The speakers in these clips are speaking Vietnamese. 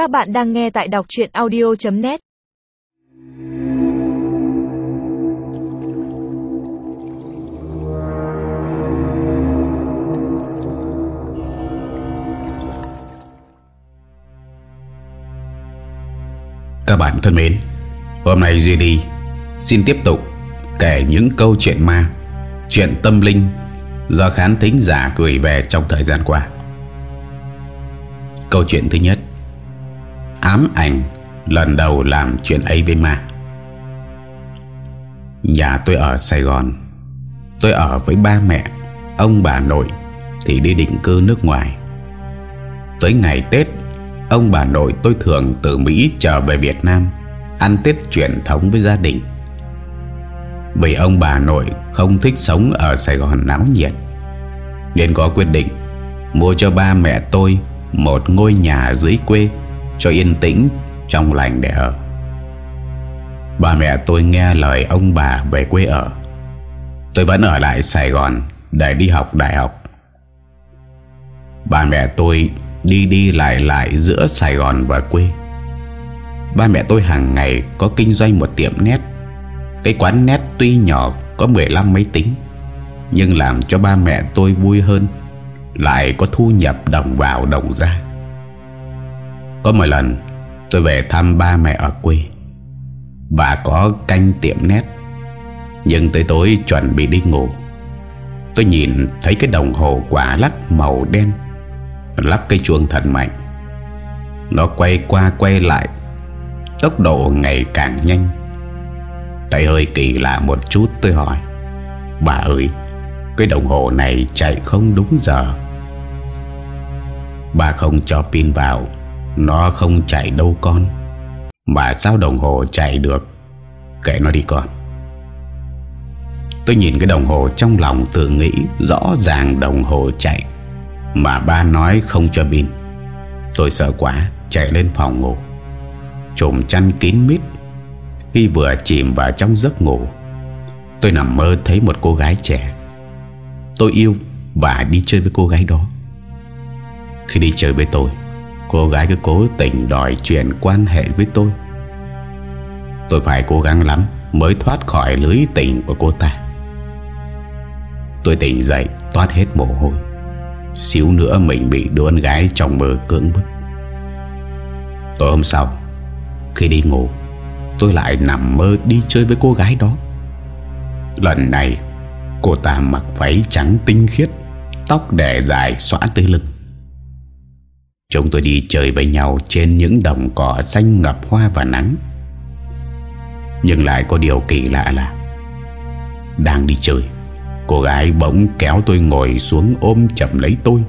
Các bạn đang nghe tại đọc chuyện audio.net Các bạn thân mến, Hôm nay Duy đi Xin tiếp tục kể những câu chuyện ma, Chuyện tâm linh Do khán thính giả gửi về trong thời gian qua. Câu chuyện thứ nhất Ám ảnh, Lần đầu làm chuyện ấy với ma. Nhà tôi ở Sài Gòn, Tôi ở với ba mẹ, Ông bà nội Thì đi định cư nước ngoài. Tới ngày Tết, Ông bà nội tôi thường từ Mỹ trở về Việt Nam, Ăn Tết truyền thống với gia đình. Vì ông bà nội không thích sống ở Sài Gòn náo nhiệt, Nên có quyết định Mua cho ba mẹ tôi Một ngôi nhà dưới quê cho yên tĩnh trong lành để ở. Bà mẹ tôi nghe lời ông bà về quê ở. Tôi vẫn ở lại Sài Gòn Để đi học đại học. Bà mẹ tôi đi đi lại lại giữa Sài Gòn và quê. Ba mẹ tôi hàng ngày có kinh doanh một tiệm nét Cái quán nét tuy nhỏ có 15 máy tính, Nhưng làm cho ba mẹ tôi vui hơn, Lại có thu nhập đồng vào đồng ra có một lần, tôi về thăm ba mẹ ở quê. Bà có canh tiệm nét, Nhưng tới tối chuẩn bị đi ngủ. Tôi nhìn thấy cái đồng hồ quả lắc màu đen, Lắc cây chuông thật mạnh. Nó quay qua quay lại, Tốc độ ngày càng nhanh. Thấy hơi kỳ lạ một chút, tôi hỏi, Bà ơi, Cái đồng hồ này chạy không đúng giờ? Bà không cho pin vào. Nó không chạy đâu con. Mà sao đồng hồ chạy được? Kệ nó đi con. Tôi nhìn cái đồng hồ trong lòng tự nghĩ Rõ ràng đồng hồ chạy, Mà ba nói không cho pin. Tôi sợ quá, Chạy lên phòng ngủ. Trùm chăn kín mít. Khi vừa chìm vào trong giấc ngủ, Tôi nằm mơ thấy một cô gái trẻ. Tôi yêu Và đi chơi với cô gái đó. Khi đi chơi với tôi Cô gái cứ cố tình đòi chuyện quan hệ với tôi. Tôi phải cố gắng lắm Mới thoát khỏi lưới tình của cô ta. Tôi tỉnh dậy, Toát hết mồ hôi. Xíu nữa mình bị đứa con gái trong mơ cưỡng bức. Tối hôm sau, Khi đi ngủ, Tôi lại nằm mơ đi chơi với cô gái đó. Lần này, Cô ta mặc váy trắng tinh khiết, Tóc để dài xõa tới lưng. Chúng tôi đi chơi với nhau Trên những đồng cỏ xanh ngập hoa và nắng. Nhưng lại có điều kỳ lạ là, Đang đi chơi, Cô gái bỗng kéo tôi ngồi xuống ôm chậm lấy tôi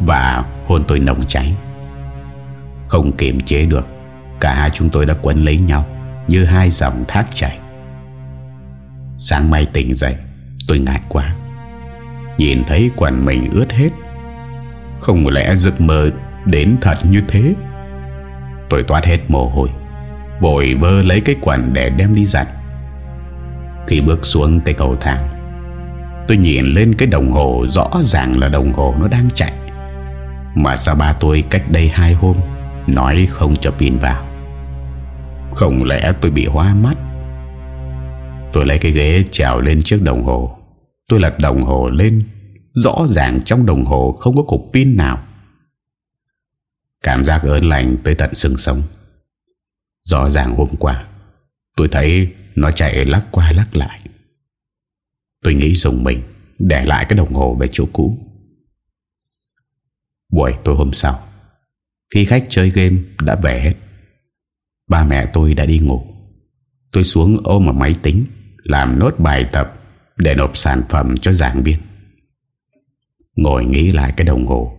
Và hôn tôi nồng cháy. Không kiềm chế được, Cả hai chúng tôi đã quấn lấy nhau Như hai dòng thác chảy. Sáng mai tỉnh dậy, Tôi ngại quá. Nhìn thấy quần mình ướt hết. Không lẽ giấc mơ Đến thật như thế. Tôi toát hết mồ hôi, vội vơ lấy cái quần để đem đi giặt. Khi bước xuống cây cầu thang, Tôi nhìn lên cái đồng hồ Rõ ràng là đồng hồ nó đang chạy. Mà sao ba tôi cách đây hai hôm Nói không cho pin vào? Không lẽ tôi bị hoa mắt? Tôi lấy cái ghế trèo lên trước đồng hồ. Tôi lật đồng hồ lên, Rõ ràng trong đồng hồ không có cục pin nào. Cảm giác ớn lạnh tới tận xương sống. Rõ ràng hôm qua, Tôi thấy nó chạy lắc qua lắc lại. Tôi nghĩ dùng mình Để lại cái đồng hồ về chỗ cũ. Buổi tối hôm sau, Khi khách chơi game đã về hết, Ba mẹ tôi đã đi ngủ. Tôi xuống ôm vào máy tính, Làm nốt bài tập Để nộp sản phẩm cho giảng viên. Ngồi nghĩ lại cái đồng hồ,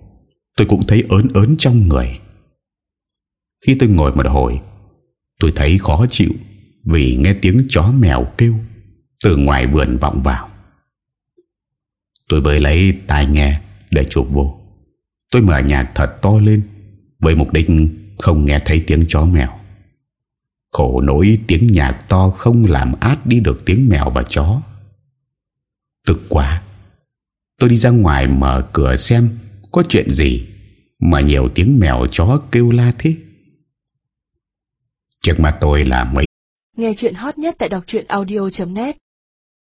Tôi cũng thấy ớn ớn trong người. Khi tôi ngồi một hồi, Tôi thấy khó chịu Vì nghe tiếng chó mèo kêu Từ ngoài vườn vọng vào. Tôi bơi lấy tai nghe Để chụp vô. Tôi mở nhạc thật to lên Với mục đích không nghe thấy tiếng chó mèo. Khổ nỗi tiếng nhạc to không làm át đi được tiếng mèo và chó. Tức quá, Tôi đi ra ngoài mở cửa xem Có chuyện gì Mà nhiều tiếng mèo chó kêu la thế. Trước mặt tôi là mấy Nghe chuyện hot nhất tại đọc truyện audio.net